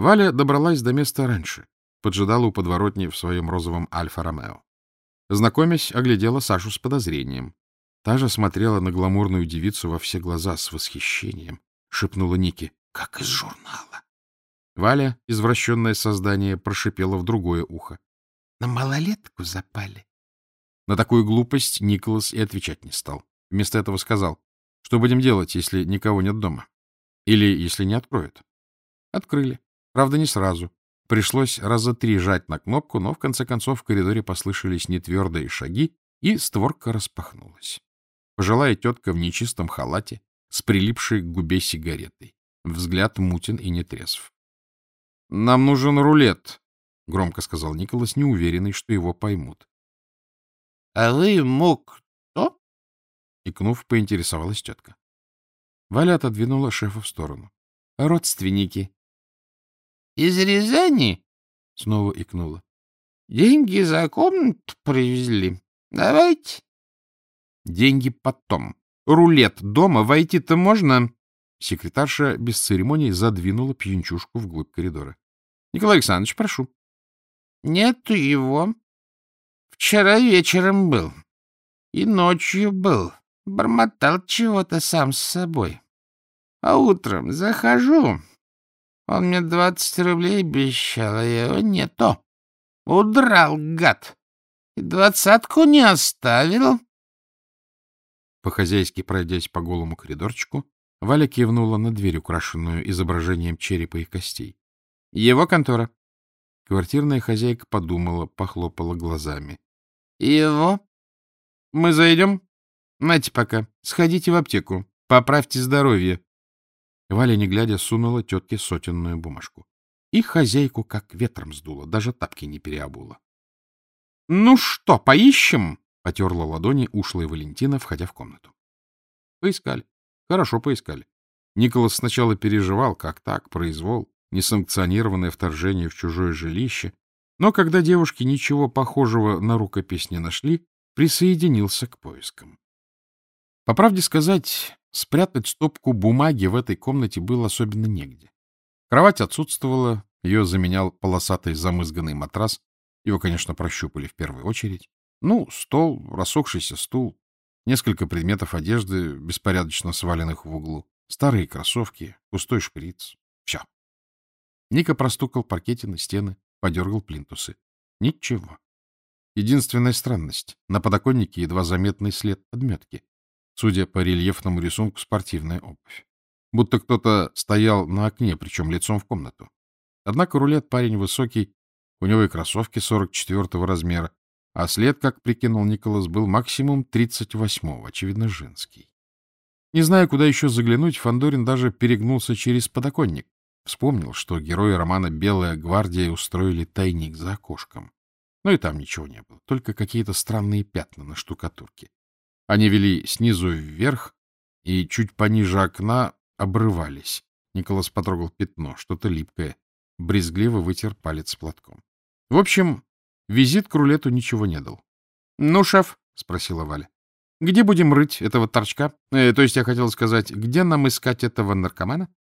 Валя добралась до места раньше, поджидала у подворотни в своем розовом Альфа-Ромео. Знакомясь, оглядела Сашу с подозрением. Та же смотрела на гламурную девицу во все глаза с восхищением. Шепнула Нике, как из журнала. Валя, извращенное создание, прошипела в другое ухо. — На малолетку запали. На такую глупость Николас и отвечать не стал. Вместо этого сказал, что будем делать, если никого нет дома? Или если не откроют? Открыли. Правда, не сразу. Пришлось раза три жать на кнопку, но в конце концов в коридоре послышались нетвердые шаги, и створка распахнулась. Пожилая тетка в нечистом халате, с прилипшей к губе сигаретой. Взгляд мутен и нетрезв. — Нам нужен рулет, — громко сказал Николас, неуверенный, что его поймут. — А вы мог кто? — икнув, поинтересовалась тетка. Валя отодвинула шефа в сторону. — Родственники. — Из Рязани? — снова икнула. — Деньги за комнату привезли. Давайте. — Деньги потом. Рулет дома, войти-то можно? Секретарша без церемоний задвинула пьянчушку вглубь коридора. — Николай Александрович, прошу. — Нету его. Вчера вечером был. И ночью был. Бормотал чего-то сам с собой. А утром захожу. Он мне двадцать рублей обещал, а его нету. Удрал, гад. И двадцатку не оставил. По-хозяйски пройдясь по голому коридорчику, Валя кивнула на дверь, украшенную изображением черепа и костей. — Его контора. Квартирная хозяйка подумала, похлопала глазами. — Его? — Мы зайдем? Нате пока. Сходите в аптеку. Поправьте здоровье. Валя, не глядя, сунула тетке сотенную бумажку. И хозяйку как ветром сдуло, даже тапки не переобула. — Ну что, поищем? — потерла ладони ушлая Валентина, входя в комнату. Поискали. Хорошо поискали. Николас сначала переживал, как так, произвол, несанкционированное вторжение в чужое жилище, но когда девушки ничего похожего на рукопись не нашли, присоединился к поискам. По правде сказать, спрятать стопку бумаги в этой комнате было особенно негде. Кровать отсутствовала, ее заменял полосатый замызганный матрас, его, конечно, прощупали в первую очередь. Ну, стол, рассохшийся стул, несколько предметов одежды, беспорядочно сваленных в углу, старые кроссовки, пустой шприц. Все. Ника простукал паркете на стены, подергал плинтусы. Ничего. Единственная странность — на подоконнике едва заметный след подметки. Судя по рельефному рисунку, спортивная обувь. Будто кто-то стоял на окне, причем лицом в комнату. Однако рулет парень высокий, у него и кроссовки 44 размера, а след, как прикинул Николас, был максимум 38-го, очевидно, женский. Не зная, куда еще заглянуть, Фандорин даже перегнулся через подоконник. Вспомнил, что герои романа «Белая гвардия» устроили тайник за окошком. Но и там ничего не было, только какие-то странные пятна на штукатурке. Они вели снизу вверх и чуть пониже окна обрывались. Николас потрогал пятно, что-то липкое. Брезгливо вытер палец платком. В общем, визит к рулету ничего не дал. — Ну, шеф, — спросила Валя, — где будем рыть этого торчка? Э, то есть я хотел сказать, где нам искать этого наркомана?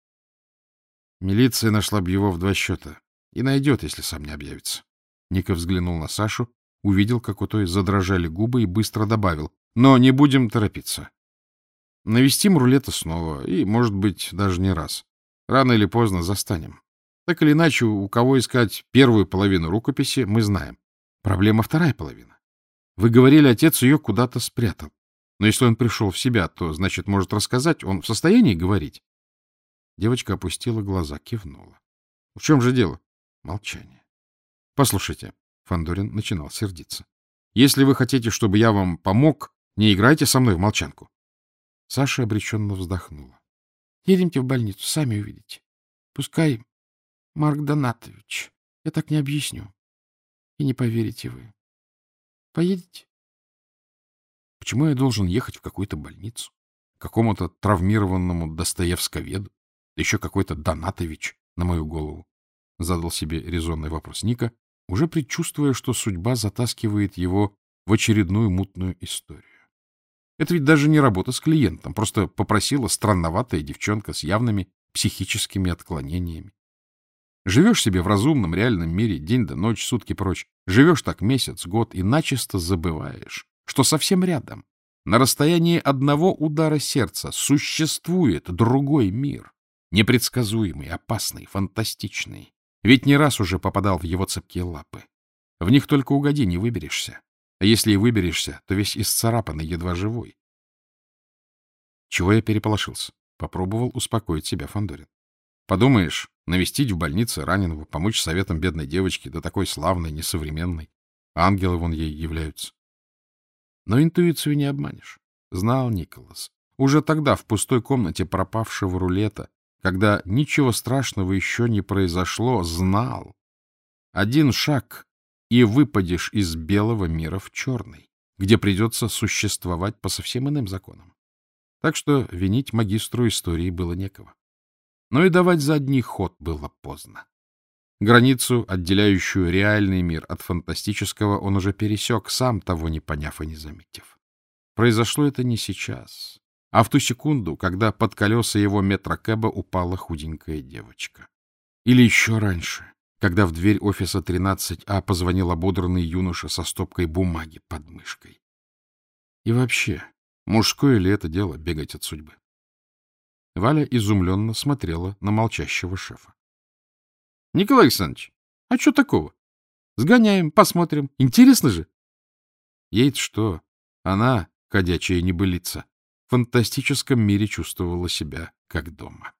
Милиция нашла бы его в два счета. И найдет, если сам не объявится. Ника взглянул на Сашу, увидел, как у той задрожали губы и быстро добавил. Но не будем торопиться. Навестим рулета снова, и, может быть, даже не раз. Рано или поздно застанем. Так или иначе, у кого искать первую половину рукописи, мы знаем. Проблема вторая половина. Вы говорили, отец ее куда-то спрятал. Но если он пришел в себя, то, значит, может рассказать. Он в состоянии говорить? Девочка опустила глаза, кивнула. — В чем же дело? Молчание. — Послушайте, — Фандорин начинал сердиться. — Если вы хотите, чтобы я вам помог, не играйте со мной в молчанку. Саша обреченно вздохнула. — Едемте в больницу, сами увидите. Пускай Марк Донатович. Я так не объясню. И не поверите вы. Поедете? Почему я должен ехать в какую-то больницу? Какому-то травмированному Достоевсковеду? Да еще какой-то Донатович на мою голову? Задал себе резонный вопрос Ника, уже предчувствуя, что судьба затаскивает его в очередную мутную историю. Это ведь даже не работа с клиентом, просто попросила странноватая девчонка с явными психическими отклонениями. Живешь себе в разумном, реальном мире, день до ночь, сутки прочь. Живешь так месяц, год, и начисто забываешь, что совсем рядом, на расстоянии одного удара сердца, существует другой мир. Непредсказуемый, опасный, фантастичный. Ведь не раз уже попадал в его цепкие лапы. В них только угоди, не выберешься. А если и выберешься, то весь исцарапанный, едва живой. Чего я переполошился? Попробовал успокоить себя Фандорин. Подумаешь, навестить в больнице раненого, помочь советам бедной девочки, да такой славной, несовременной. Ангелы вон ей являются. Но интуицию не обманешь. Знал Николас. Уже тогда, в пустой комнате пропавшего рулета, когда ничего страшного еще не произошло, знал. Один шаг, и выпадешь из белого мира в черный, где придется существовать по совсем иным законам. Так что винить магистру истории было некого. Но и давать задний ход было поздно. Границу, отделяющую реальный мир от фантастического, он уже пересек, сам того не поняв и не заметив. Произошло это не сейчас, а в ту секунду, когда под колеса его метрокэба упала худенькая девочка. Или еще раньше, когда в дверь офиса 13А позвонил ободранный юноша со стопкой бумаги под мышкой. И вообще, мужское ли это дело бегать от судьбы? Валя изумленно смотрела на молчащего шефа. — Николай Александрович, а что такого? Сгоняем, посмотрим. Интересно же. ей что? Она, ходячая небылица, в фантастическом мире чувствовала себя как дома.